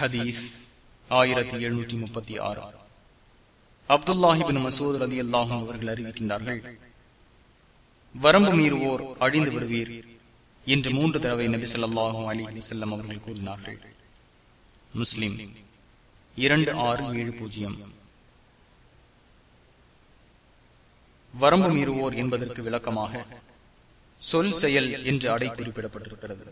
ஹதீஸ் ஆயிரத்தி எழுநூற்றி முப்பத்தி ஆறு. அப்துல்லாஹிபின் மசூத் அலி அல்லாஹும் அவர்கள் அறிவிக்கின்றார்கள் வரம்பு மீறுவோர் அழிந்து விடுவீர் என்று மூன்று தடவை நபி சொல்லாஹும் அலி செல்லம் அவர்கள் கூறினார்கள். முஸ்லிம் இரண்டு ஆறு ஏழு பூஜ்ஜியம். வரம்பு மீறுவோர் என்பதற்கு விளக்கமாக சொல் செயல் என்று அடை குறிப்பிடப்பட்டிருக்கிறது.